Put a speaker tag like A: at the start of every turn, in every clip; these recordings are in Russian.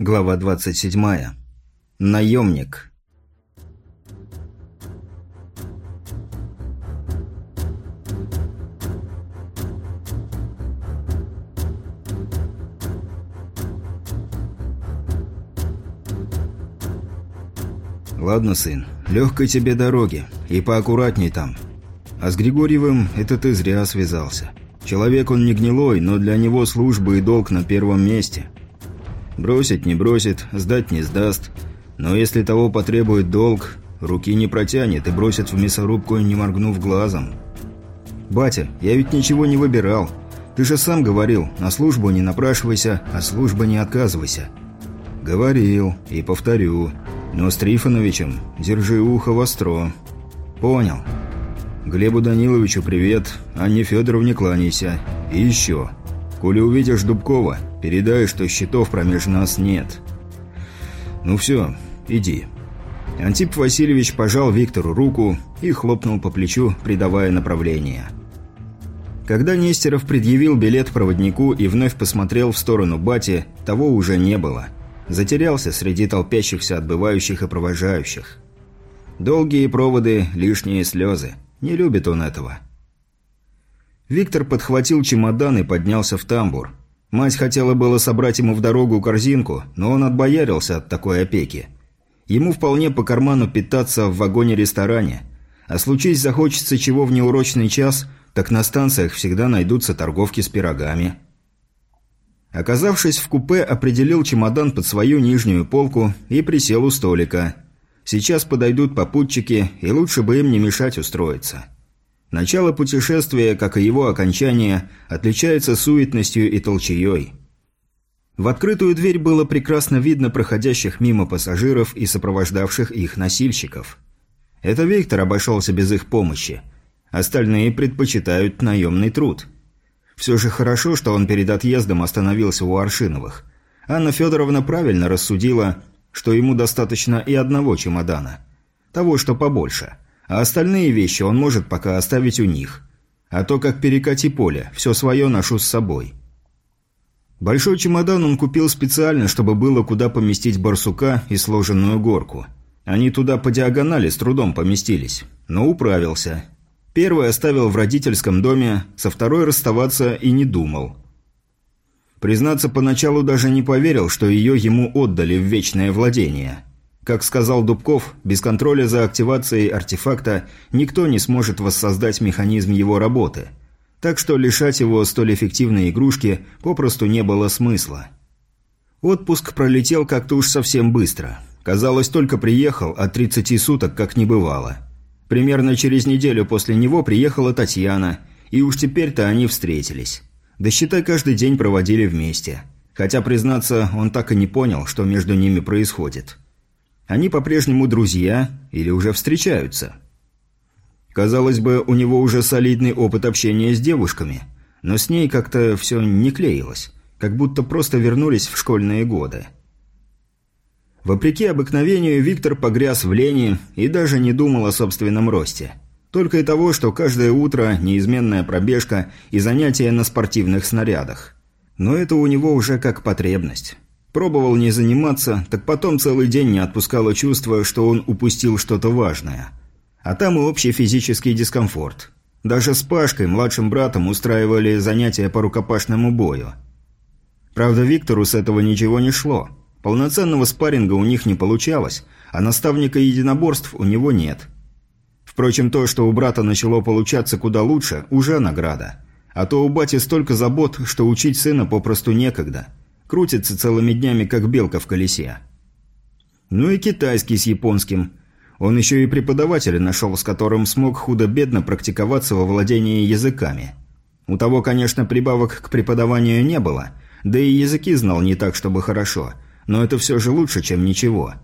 A: Глава 27. Наемник. Ладно, сын, легкой тебе дороги, и поаккуратней там. А с Григорьевым это ты зря связался. Человек он не гнилой, но для него служба и долг на первом месте – Бросить не бросит, сдать не сдаст. Но если того потребует долг, руки не протянет и бросит в мясорубку, не моргнув глазом. «Батя, я ведь ничего не выбирал. Ты же сам говорил, на службу не напрашивайся, а служба не отказывайся». «Говорил, и повторю. Но с Трифоновичем держи ухо востро». «Понял. Глебу Даниловичу привет, Анне Федоровне кланяйся. И еще. Коли увидишь Дубкова, передай, что счетов промеж нас нет. Ну все, иди. Антип Васильевич пожал Виктору руку и хлопнул по плечу, придавая направление. Когда Нестеров предъявил билет проводнику и вновь посмотрел в сторону Бати, того уже не было. Затерялся среди толпящихся отбывающих и провожающих. Долгие проводы, лишние слезы. Не любит он этого. Виктор подхватил чемодан и поднялся в тамбур. Мать хотела было собрать ему в дорогу корзинку, но он отбоярился от такой опеки. Ему вполне по карману питаться в вагоне-ресторане. А случись захочется чего в неурочный час, так на станциях всегда найдутся торговки с пирогами. Оказавшись в купе, определил чемодан под свою нижнюю полку и присел у столика. Сейчас подойдут попутчики, и лучше бы им не мешать устроиться. Начало путешествия, как и его окончание, отличается суетностью и толчеей. В открытую дверь было прекрасно видно проходящих мимо пассажиров и сопровождавших их носильщиков. Это Виктор обошелся без их помощи. Остальные предпочитают наемный труд. Все же хорошо, что он перед отъездом остановился у Аршиновых. Анна Федоровна правильно рассудила, что ему достаточно и одного чемодана. Того, что побольше – а остальные вещи он может пока оставить у них. А то как перекати поле, все свое ношу с собой. Большой чемодан он купил специально, чтобы было куда поместить барсука и сложенную горку. Они туда по диагонали с трудом поместились, но управился. Первый оставил в родительском доме, со второй расставаться и не думал. Признаться, поначалу даже не поверил, что ее ему отдали в вечное владение – как сказал Дубков, без контроля за активацией артефакта никто не сможет воссоздать механизм его работы. Так что лишать его столь эффективной игрушки попросту не было смысла. Отпуск пролетел как-то уж совсем быстро. Казалось, только приехал, а 30 суток как не бывало. Примерно через неделю после него приехала Татьяна, и уж теперь-то они встретились. Да считай, каждый день проводили вместе. Хотя, признаться, он так и не понял, что между ними происходит. Они по-прежнему друзья или уже встречаются? Казалось бы, у него уже солидный опыт общения с девушками, но с ней как-то все не клеилось, как будто просто вернулись в школьные годы. Вопреки обыкновению, Виктор погряз в лени и даже не думал о собственном росте. Только и того, что каждое утро неизменная пробежка и занятия на спортивных снарядах. Но это у него уже как потребность. Пробовал не заниматься, так потом целый день не отпускало чувство, что он упустил что-то важное. А там и общий физический дискомфорт. Даже с Пашкой, младшим братом, устраивали занятия по рукопашному бою. Правда, Виктору с этого ничего не шло. Полноценного спарринга у них не получалось, а наставника единоборств у него нет. Впрочем, то, что у брата начало получаться куда лучше, уже награда. А то у бати столько забот, что учить сына попросту некогда – Крутится целыми днями, как белка в колесе. Ну и китайский с японским. Он еще и преподавателя нашел, с которым смог худо-бедно практиковаться во владении языками. У того, конечно, прибавок к преподаванию не было, да и языки знал не так, чтобы хорошо, но это все же лучше, чем ничего.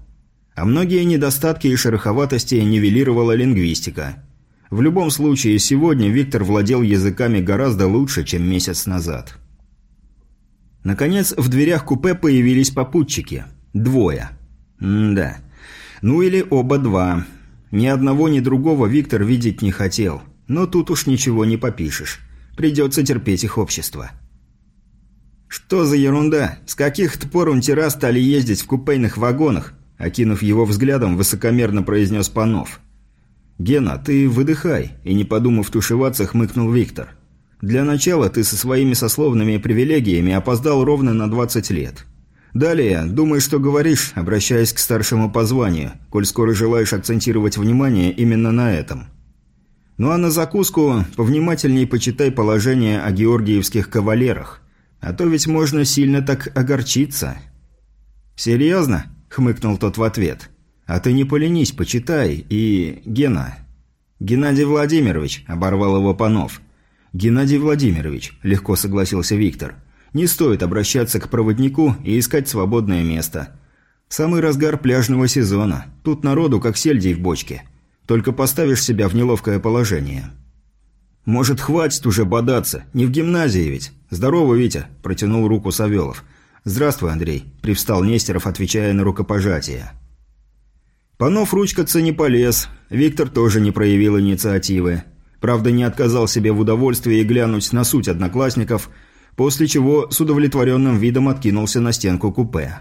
A: А многие недостатки и шероховатости нивелировала лингвистика. В любом случае, сегодня Виктор владел языками гораздо лучше, чем месяц назад. Наконец, в дверях купе появились попутчики. Двое. М-да. Ну или оба два. Ни одного, ни другого Виктор видеть не хотел. Но тут уж ничего не попишешь. Придется терпеть их общество. «Что «Что за ерунда? С каких то пор унтера стали ездить в купейных вагонах?» Окинув его взглядом, высокомерно произнес Панов. «Гена, ты выдыхай», и не подумав тушеваться, хмыкнул Виктор. «Для начала ты со своими сословными привилегиями опоздал ровно на 20 лет. Далее, думай, что говоришь, обращаясь к старшему по званию, коль скоро желаешь акцентировать внимание именно на этом. Ну а на закуску повнимательней почитай положение о георгиевских кавалерах, а то ведь можно сильно так огорчиться». «Серьезно?» – хмыкнул тот в ответ – «А ты не поленись, почитай. И... Гена...» «Геннадий Владимирович», – оборвал его Панов. «Геннадий Владимирович», – легко согласился Виктор. «Не стоит обращаться к проводнику и искать свободное место. Самый разгар пляжного сезона. Тут народу как сельдей в бочке. Только поставишь себя в неловкое положение». «Может, хватит уже бодаться? Не в гимназии ведь?» «Здорово, Витя», – протянул руку Савелов. «Здравствуй, Андрей», – привстал Нестеров, отвечая на рукопожатие. Панов ручкаться не полез, Виктор тоже не проявил инициативы. Правда, не отказал себе в удовольствии глянуть на суть одноклассников, после чего с удовлетворенным видом откинулся на стенку купе.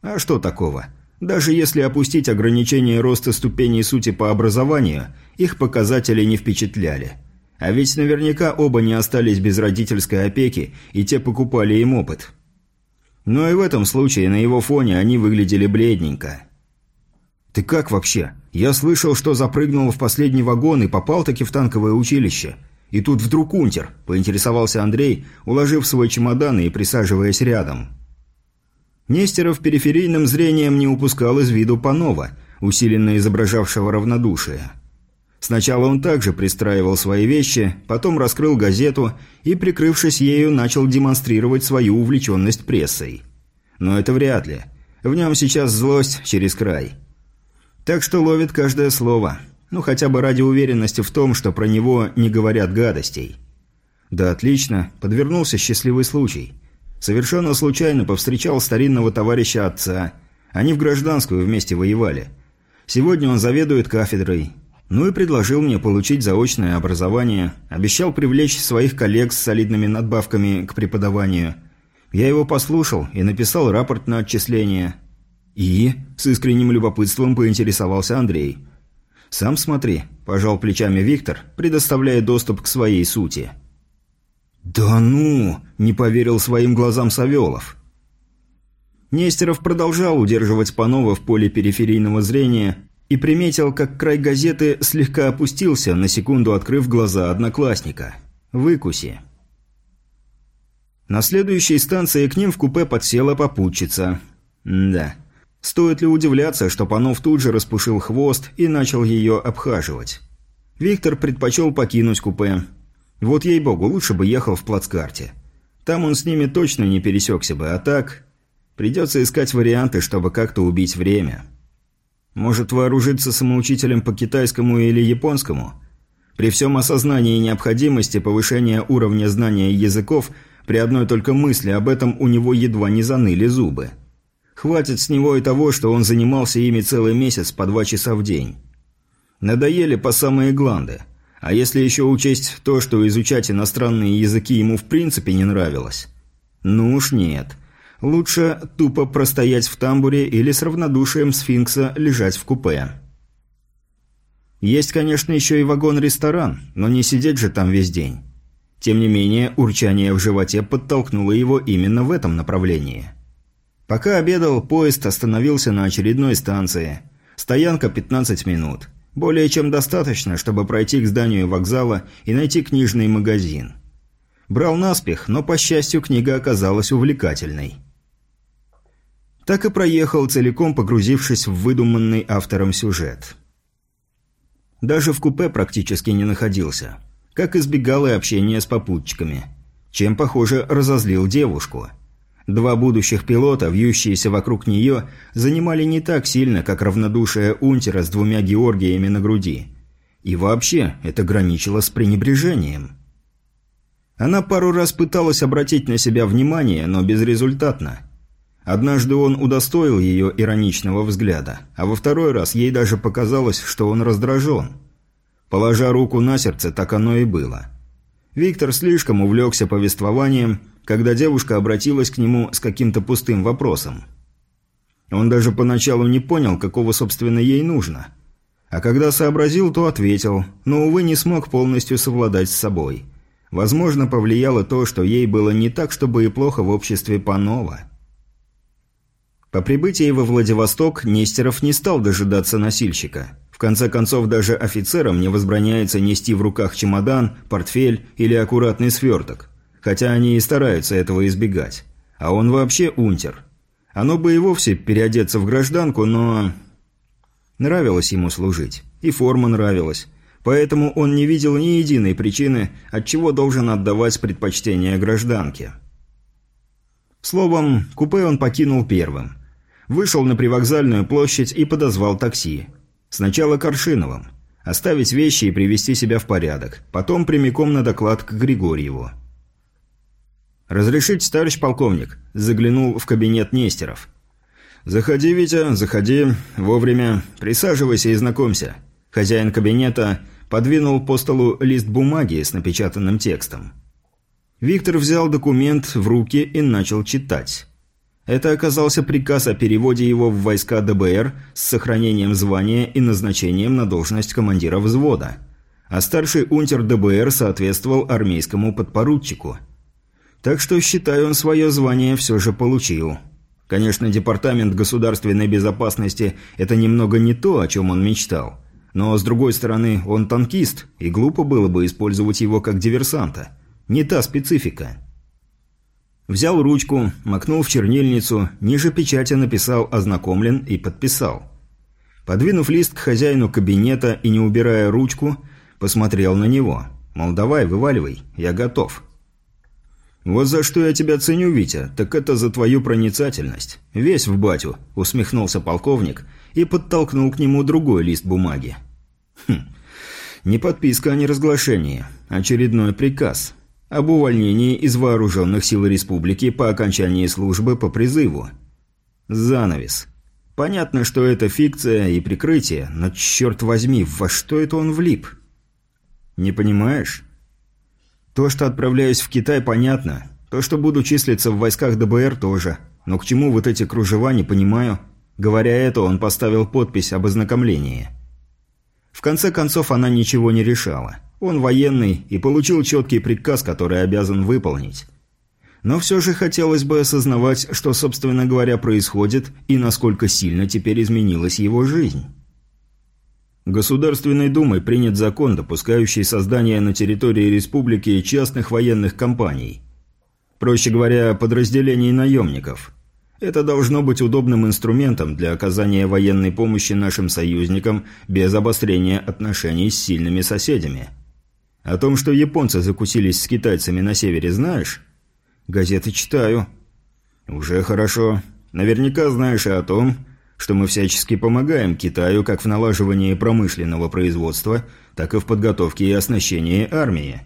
A: А что такого? Даже если опустить ограничение роста ступеней сути по образованию, их показатели не впечатляли. А ведь наверняка оба не остались без родительской опеки, и те покупали им опыт. Но и в этом случае на его фоне они выглядели бледненько. «Ты как вообще? Я слышал, что запрыгнул в последний вагон и попал-таки в танковое училище. И тут вдруг унтер», – поинтересовался Андрей, уложив свой чемодан и присаживаясь рядом. Нестеров периферийным зрением не упускал из виду Панова, усиленно изображавшего равнодушие. Сначала он также пристраивал свои вещи, потом раскрыл газету и, прикрывшись ею, начал демонстрировать свою увлеченность прессой. Но это вряд ли. В нем сейчас злость через край – так что ловит каждое слово. Ну, хотя бы ради уверенности в том, что про него не говорят гадостей. Да отлично, подвернулся счастливый случай. Совершенно случайно повстречал старинного товарища отца. Они в гражданскую вместе воевали. Сегодня он заведует кафедрой. Ну и предложил мне получить заочное образование. Обещал привлечь своих коллег с солидными надбавками к преподаванию. Я его послушал и написал рапорт на отчисление – «И?» – с искренним любопытством поинтересовался Андрей. «Сам смотри», – пожал плечами Виктор, предоставляя доступ к своей сути. «Да ну!» – не поверил своим глазам Савелов. Нестеров продолжал удерживать Панова в поле периферийного зрения и приметил, как край газеты слегка опустился, на секунду открыв глаза одноклассника. «Выкуси». На следующей станции к ним в купе подсела попутчица. да, Стоит ли удивляться, что Панов тут же распушил хвост и начал ее обхаживать. Виктор предпочел покинуть купе. Вот ей-богу, лучше бы ехал в плацкарте. Там он с ними точно не пересекся бы, а так... Придется искать варианты, чтобы как-то убить время. Может, вооружиться самоучителем по китайскому или японскому? При всем осознании необходимости повышения уровня знания языков, при одной только мысли об этом у него едва не заныли зубы. Хватит с него и того, что он занимался ими целый месяц по два часа в день. Надоели по самые гланды. А если еще учесть то, что изучать иностранные языки ему в принципе не нравилось? Ну уж нет. Лучше тупо простоять в тамбуре или с равнодушием сфинкса лежать в купе. Есть, конечно, еще и вагон-ресторан, но не сидеть же там весь день. Тем не менее, урчание в животе подтолкнуло его именно в этом направлении – Пока обедал, поезд остановился на очередной станции. Стоянка 15 минут. Более чем достаточно, чтобы пройти к зданию вокзала и найти книжный магазин. Брал наспех, но, по счастью, книга оказалась увлекательной. Так и проехал, целиком погрузившись в выдуманный автором сюжет. Даже в купе практически не находился. Как избегал и общения с попутчиками. Чем, похоже, разозлил девушку – Два будущих пилота, вьющиеся вокруг нее, занимали не так сильно, как равнодушие унтера с двумя Георгиями на груди. И вообще, это граничило с пренебрежением. Она пару раз пыталась обратить на себя внимание, но безрезультатно. Однажды он удостоил ее ироничного взгляда, а во второй раз ей даже показалось, что он раздражен. Положа руку на сердце, так оно и было. Виктор слишком увлекся повествованием, когда девушка обратилась к нему с каким-то пустым вопросом. Он даже поначалу не понял, какого, собственно, ей нужно. А когда сообразил, то ответил, но, увы, не смог полностью совладать с собой. Возможно, повлияло то, что ей было не так, чтобы и плохо в обществе Панова. По прибытии во Владивосток Нестеров не стал дожидаться носильщика. В конце концов, даже офицерам не возбраняется нести в руках чемодан, портфель или аккуратный сверток. Хотя они и стараются этого избегать. А он вообще унтер. Оно бы и вовсе переодеться в гражданку, но... Нравилось ему служить. И форма нравилась. Поэтому он не видел ни единой причины, от чего должен отдавать предпочтение гражданке. Словом, купе он покинул первым. Вышел на привокзальную площадь и подозвал такси. Сначала Коршиновым. Оставить вещи и привести себя в порядок. Потом прямиком на доклад к Григорьеву. «Разрешите, товарищ полковник?» – заглянул в кабинет Нестеров. «Заходи, Витя, заходи. Вовремя. Присаживайся и знакомься». Хозяин кабинета подвинул по столу лист бумаги с напечатанным текстом. Виктор взял документ в руки и начал читать. Это оказался приказ о переводе его в войска ДБР с сохранением звания и назначением на должность командира взвода. А старший унтер ДБР соответствовал армейскому подпоручику. Так что, считаю, он свое звание все же получил. Конечно, Департамент государственной безопасности – это немного не то, о чем он мечтал. Но, с другой стороны, он танкист, и глупо было бы использовать его как диверсанта. Не та специфика. Взял ручку, макнул в чернильницу, ниже печати написал «Ознакомлен» и подписал. Подвинув лист к хозяину кабинета и не убирая ручку, посмотрел на него. Мол, давай, вываливай, я готов. «Вот за что я тебя ценю, Витя, так это за твою проницательность. Весь в батю», — усмехнулся полковник и подтолкнул к нему другой лист бумаги. «Хм, не подписка, а не разглашение. Очередной приказ об увольнении из вооруженных сил республики по окончании службы по призыву. Занавес. Понятно, что это фикция и прикрытие, но черт возьми, во что это он влип? Не понимаешь? То, что отправляюсь в Китай, понятно. То, что буду числиться в войсках ДБР, тоже. Но к чему вот эти кружева, не понимаю. Говоря это, он поставил подпись об ознакомлении. В конце концов, она ничего не решала. Он военный и получил четкий приказ, который обязан выполнить. Но все же хотелось бы осознавать, что, собственно говоря, происходит и насколько сильно теперь изменилась его жизнь. Государственной Думой принят закон, допускающий создание на территории республики частных военных компаний. Проще говоря, подразделений наемников. Это должно быть удобным инструментом для оказания военной помощи нашим союзникам без обострения отношений с сильными соседями – о том, что японцы закусились с китайцами на севере, знаешь? Газеты читаю. Уже хорошо. Наверняка знаешь и о том, что мы всячески помогаем Китаю как в налаживании промышленного производства, так и в подготовке и оснащении армии.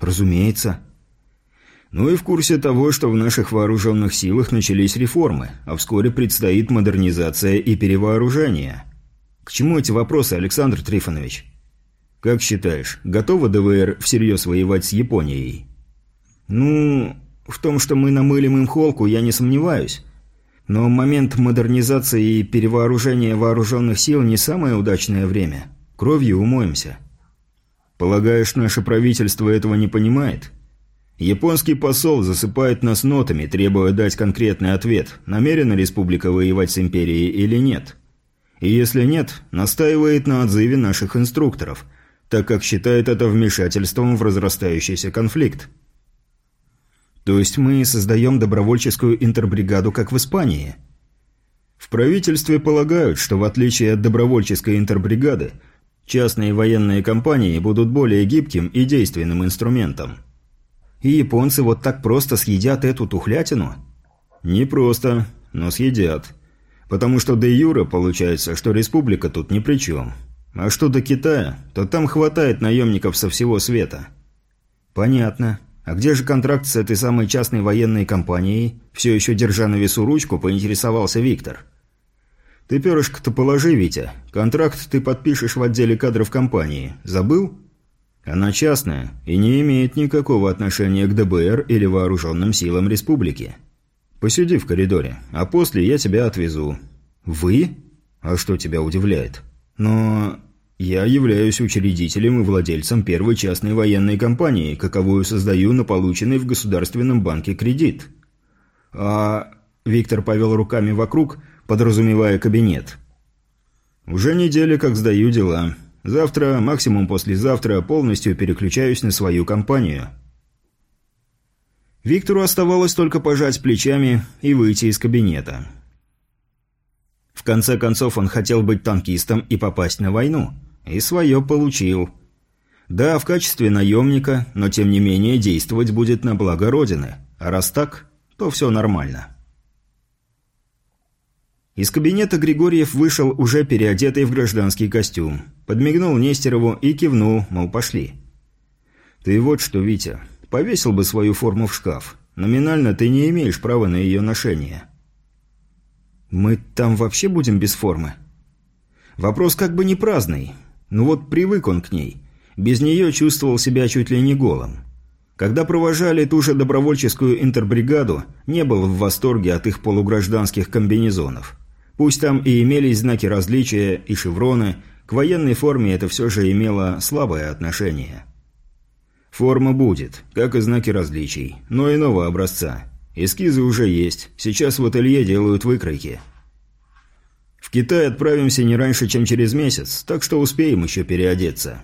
A: Разумеется. Ну и в курсе того, что в наших вооруженных силах начались реформы, а вскоре предстоит модернизация и перевооружение. К чему эти вопросы, Александр Трифонович? «Как считаешь, готова ДВР всерьез воевать с Японией?» «Ну, в том, что мы намылим им холку, я не сомневаюсь. Но момент модернизации и перевооружения вооруженных сил не самое удачное время. Кровью умоемся». «Полагаешь, наше правительство этого не понимает?» Японский посол засыпает нас нотами, требуя дать конкретный ответ, намерена республика воевать с империей или нет. И если нет, настаивает на отзыве наших инструкторов, так как считает это вмешательством в разрастающийся конфликт. То есть мы создаем добровольческую интербригаду, как в Испании? В правительстве полагают, что в отличие от добровольческой интербригады, частные военные компании будут более гибким и действенным инструментом. И японцы вот так просто съедят эту тухлятину? Не просто, но съедят. Потому что де юра получается, что республика тут ни при чем. А что до Китая, то там хватает наемников со всего света. Понятно. А где же контракт с этой самой частной военной компанией? Все еще держа на весу ручку, поинтересовался Виктор. Ты перышко-то положи, Витя. Контракт ты подпишешь в отделе кадров компании. Забыл? Она частная и не имеет никакого отношения к ДБР или вооруженным силам республики. Посиди в коридоре, а после я тебя отвезу. Вы? А что тебя удивляет? Но я являюсь учредителем и владельцем первой частной военной компании, каковую создаю на полученный в Государственном банке кредит. А... Виктор повел руками вокруг, подразумевая кабинет. Уже неделя как сдаю дела. Завтра, максимум послезавтра, полностью переключаюсь на свою компанию. Виктору оставалось только пожать плечами и выйти из кабинета. В конце концов, он хотел быть танкистом и попасть на войну. И свое получил. Да, в качестве наемника, но тем не менее действовать будет на благо Родины. А раз так, то все нормально. Из кабинета Григорьев вышел уже переодетый в гражданский костюм. Подмигнул Нестерову и кивнул, мол, пошли. «Ты вот что, Витя, повесил бы свою форму в шкаф. Номинально ты не имеешь права на ее ношение». «Мы там вообще будем без формы?» Вопрос как бы не праздный. Ну вот привык он к ней. Без нее чувствовал себя чуть ли не голым. Когда провожали ту же добровольческую интербригаду, не был в восторге от их полугражданских комбинезонов. Пусть там и имелись знаки различия и шевроны, к военной форме это все же имело слабое отношение. Форма будет, как и знаки различий, но иного образца. Эскизы уже есть, сейчас в ателье делают выкройки. Китай отправимся не раньше, чем через месяц, так что успеем еще переодеться.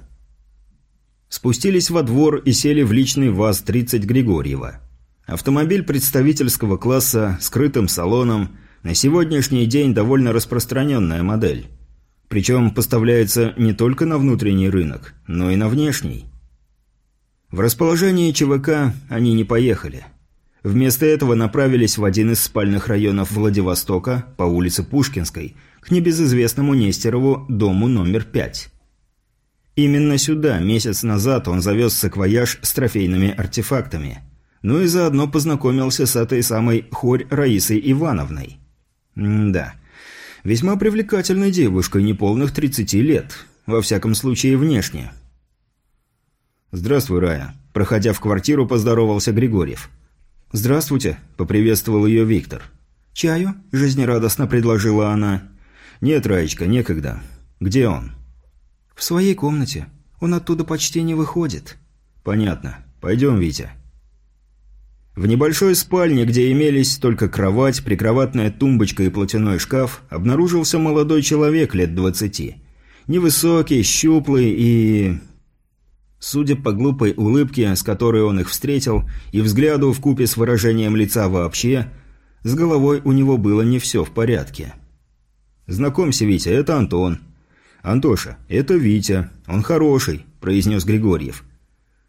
A: Спустились во двор и сели в личный ВАЗ-30 Григорьева. Автомобиль представительского класса с крытым салоном – на сегодняшний день довольно распространенная модель. Причем поставляется не только на внутренний рынок, но и на внешний. В расположении ЧВК они не поехали. Вместо этого направились в один из спальных районов Владивостока по улице Пушкинской к небезызвестному Нестерову дому номер 5. Именно сюда месяц назад он завез саквояж с трофейными артефактами. Ну и заодно познакомился с этой самой Хорь Раисой Ивановной. М-да. Весьма привлекательной девушкой неполных 30 лет. Во всяком случае, внешне. «Здравствуй, Рая». Проходя в квартиру, поздоровался Григорьев. «Здравствуйте», – поприветствовал ее Виктор. «Чаю?» – жизнерадостно предложила она. «Нет, Раечка, некогда. Где он?» «В своей комнате. Он оттуда почти не выходит». «Понятно. Пойдем, Витя». В небольшой спальне, где имелись только кровать, прикроватная тумбочка и платяной шкаф, обнаружился молодой человек лет двадцати. Невысокий, щуплый и... Судя по глупой улыбке, с которой он их встретил, и взгляду в купе с выражением лица вообще, с головой у него было не все в порядке. «Знакомься, Витя, это Антон». «Антоша, это Витя. Он хороший», – произнес Григорьев.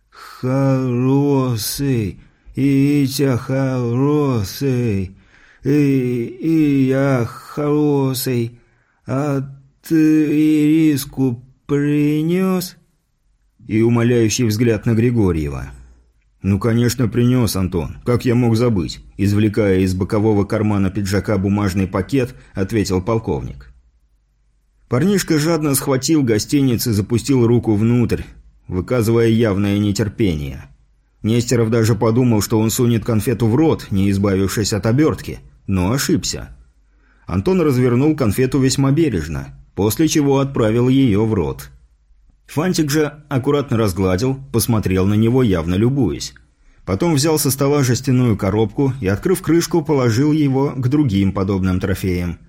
B: «Хороший», «Итя хороший, и, и я хороший, а ты ириску принес?»
A: И умоляющий взгляд на Григорьева. «Ну, конечно, принес, Антон. Как я мог забыть?» Извлекая из бокового кармана пиджака бумажный пакет, ответил полковник. Парнишка жадно схватил гостиниц и запустил руку внутрь, выказывая явное нетерпение. Нестеров даже подумал, что он сунет конфету в рот, не избавившись от обертки, но ошибся. Антон развернул конфету весьма бережно, после чего отправил ее в рот. Фантик же аккуратно разгладил, посмотрел на него, явно любуясь. Потом взял со стола жестяную коробку и, открыв крышку, положил его к другим подобным трофеям.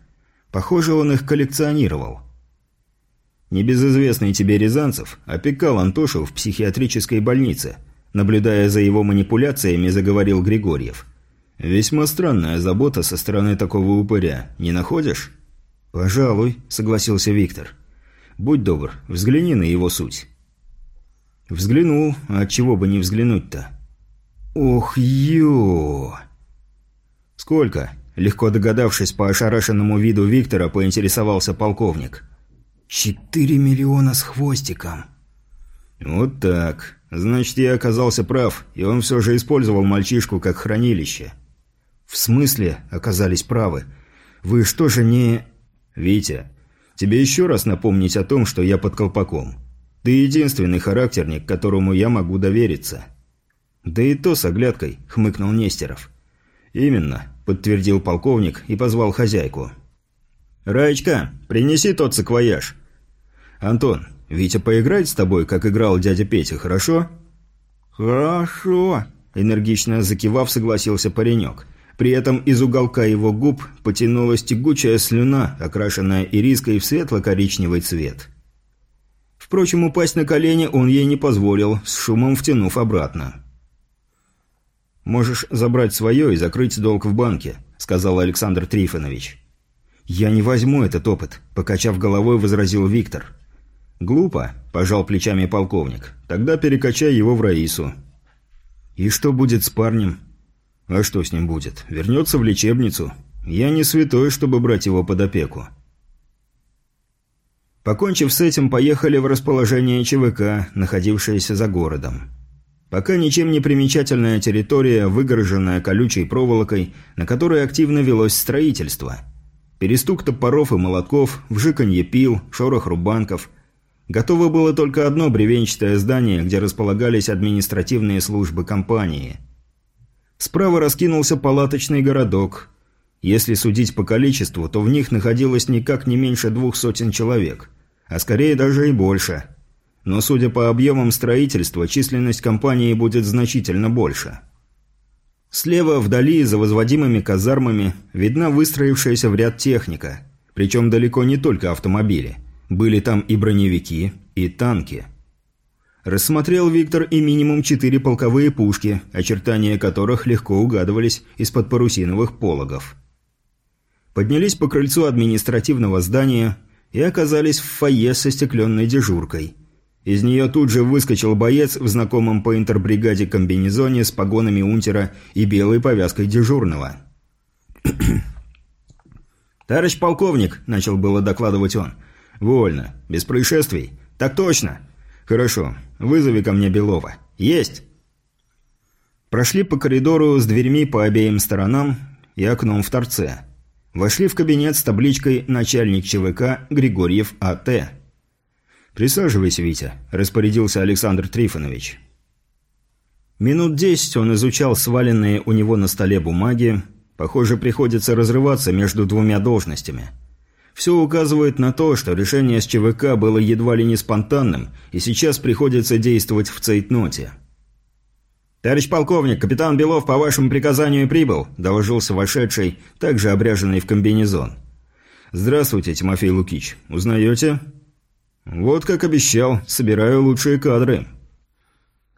A: Похоже, он их коллекционировал. Небезызвестный тебе Рязанцев опекал Антошу в психиатрической больнице – Наблюдая за его манипуляциями, заговорил Григорьев. «Весьма странная забота со стороны такого упыря, не находишь?» «Пожалуй», — согласился Виктор. «Будь добр, взгляни на его суть». Взглянул, а чего бы не взглянуть-то? «Ох, ё!» «Сколько?» – легко догадавшись по ошарашенному виду Виктора, поинтересовался полковник.
B: «Четыре миллиона с хвостиком».
A: «Вот так. Значит, я оказался прав, и он все же использовал мальчишку как хранилище.
B: В смысле оказались правы? Вы что же не...
A: Витя, тебе еще раз напомнить о том, что я под колпаком. Ты единственный характерник, которому я могу довериться». «Да и то с оглядкой», — хмыкнул Нестеров. «Именно», — подтвердил полковник и позвал хозяйку. «Раечка, принеси тот саквояж». «Антон, Витя поиграет с тобой, как играл дядя Петя, хорошо?»
B: «Хорошо», — энергично закивав, согласился паренек.
A: При этом из уголка его губ потянулась тягучая слюна, окрашенная ириской в светло-коричневый цвет. Впрочем, упасть на колени он ей не позволил, с шумом втянув обратно. «Можешь забрать свое и закрыть долг в банке», — сказал Александр Трифонович.
B: «Я не возьму этот опыт», – покачав головой, возразил Виктор.
A: «Глупо», – пожал плечами полковник. «Тогда перекачай его в Раису».
B: «И что будет с парнем?»
A: «А что с ним будет? Вернется в лечебницу. Я не святой, чтобы брать его под опеку». Покончив с этим, поехали в расположение ЧВК, находившееся за городом. Пока ничем не примечательная территория, выгороженная колючей проволокой, на которой активно велось строительство – Перестук топоров и молотков, вжиканье пил, шорох рубанков. Готово было только одно бревенчатое здание, где располагались административные службы компании. Справа раскинулся палаточный городок. Если судить по количеству, то в них находилось никак не меньше двух сотен человек, а скорее даже и больше. Но судя по объемам строительства, численность компании будет значительно больше. Слева, вдали, за возводимыми казармами, видна выстроившаяся в ряд техника. Причем далеко не только автомобили. Были там и броневики, и танки. Рассмотрел Виктор и минимум четыре полковые пушки, очертания которых легко угадывались из-под парусиновых пологов. Поднялись по крыльцу административного здания и оказались в фойе со стекленной дежуркой – из нее тут же выскочил боец в знакомом по интербригаде комбинезоне с погонами унтера и белой повязкой дежурного. «Товарищ полковник», — начал было докладывать он. «Вольно. Без происшествий?» «Так точно». «Хорошо. Вызови ко мне Белова». «Есть». Прошли по коридору с дверьми по обеим сторонам и окном в торце. Вошли в кабинет с табличкой «Начальник ЧВК Григорьев А.Т.» «Присаживайся, Витя», – распорядился Александр Трифонович. Минут десять он изучал сваленные у него на столе бумаги. Похоже, приходится разрываться между двумя должностями. Все указывает на то, что решение с ЧВК было едва ли не спонтанным, и сейчас приходится действовать в цейтноте. «Товарищ полковник, капитан Белов по вашему приказанию прибыл», – доложился вошедший, также обряженный в комбинезон. «Здравствуйте, Тимофей Лукич. Узнаете?» «Вот как обещал, собираю лучшие кадры».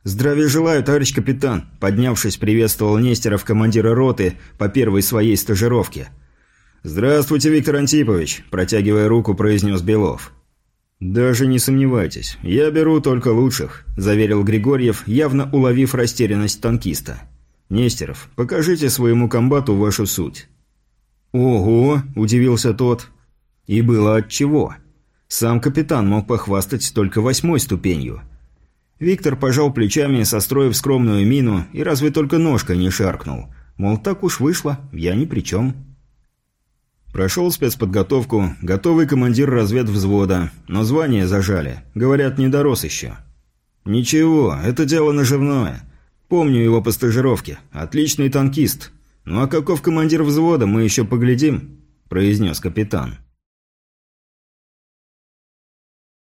A: «Здравия желаю, товарищ капитан», – поднявшись, приветствовал Нестеров командира роты по первой своей стажировке. «Здравствуйте, Виктор Антипович», – протягивая руку, произнес Белов. «Даже не сомневайтесь, я беру только лучших», – заверил Григорьев, явно уловив растерянность танкиста. «Нестеров, покажите своему комбату вашу суть». «Ого!» – удивился тот. «И было отчего. Сам капитан мог похвастать только восьмой ступенью. Виктор пожал плечами, состроив скромную мину, и разве только ножкой не шаркнул. Мол, так уж вышло, я ни при чем. Прошел спецподготовку, готовый командир разведвзвода, но звание зажали. Говорят, не дорос еще. Ничего, это дело наживное. Помню его по стажировке. Отличный танкист. Ну а каков командир взвода, мы еще поглядим, произнес капитан.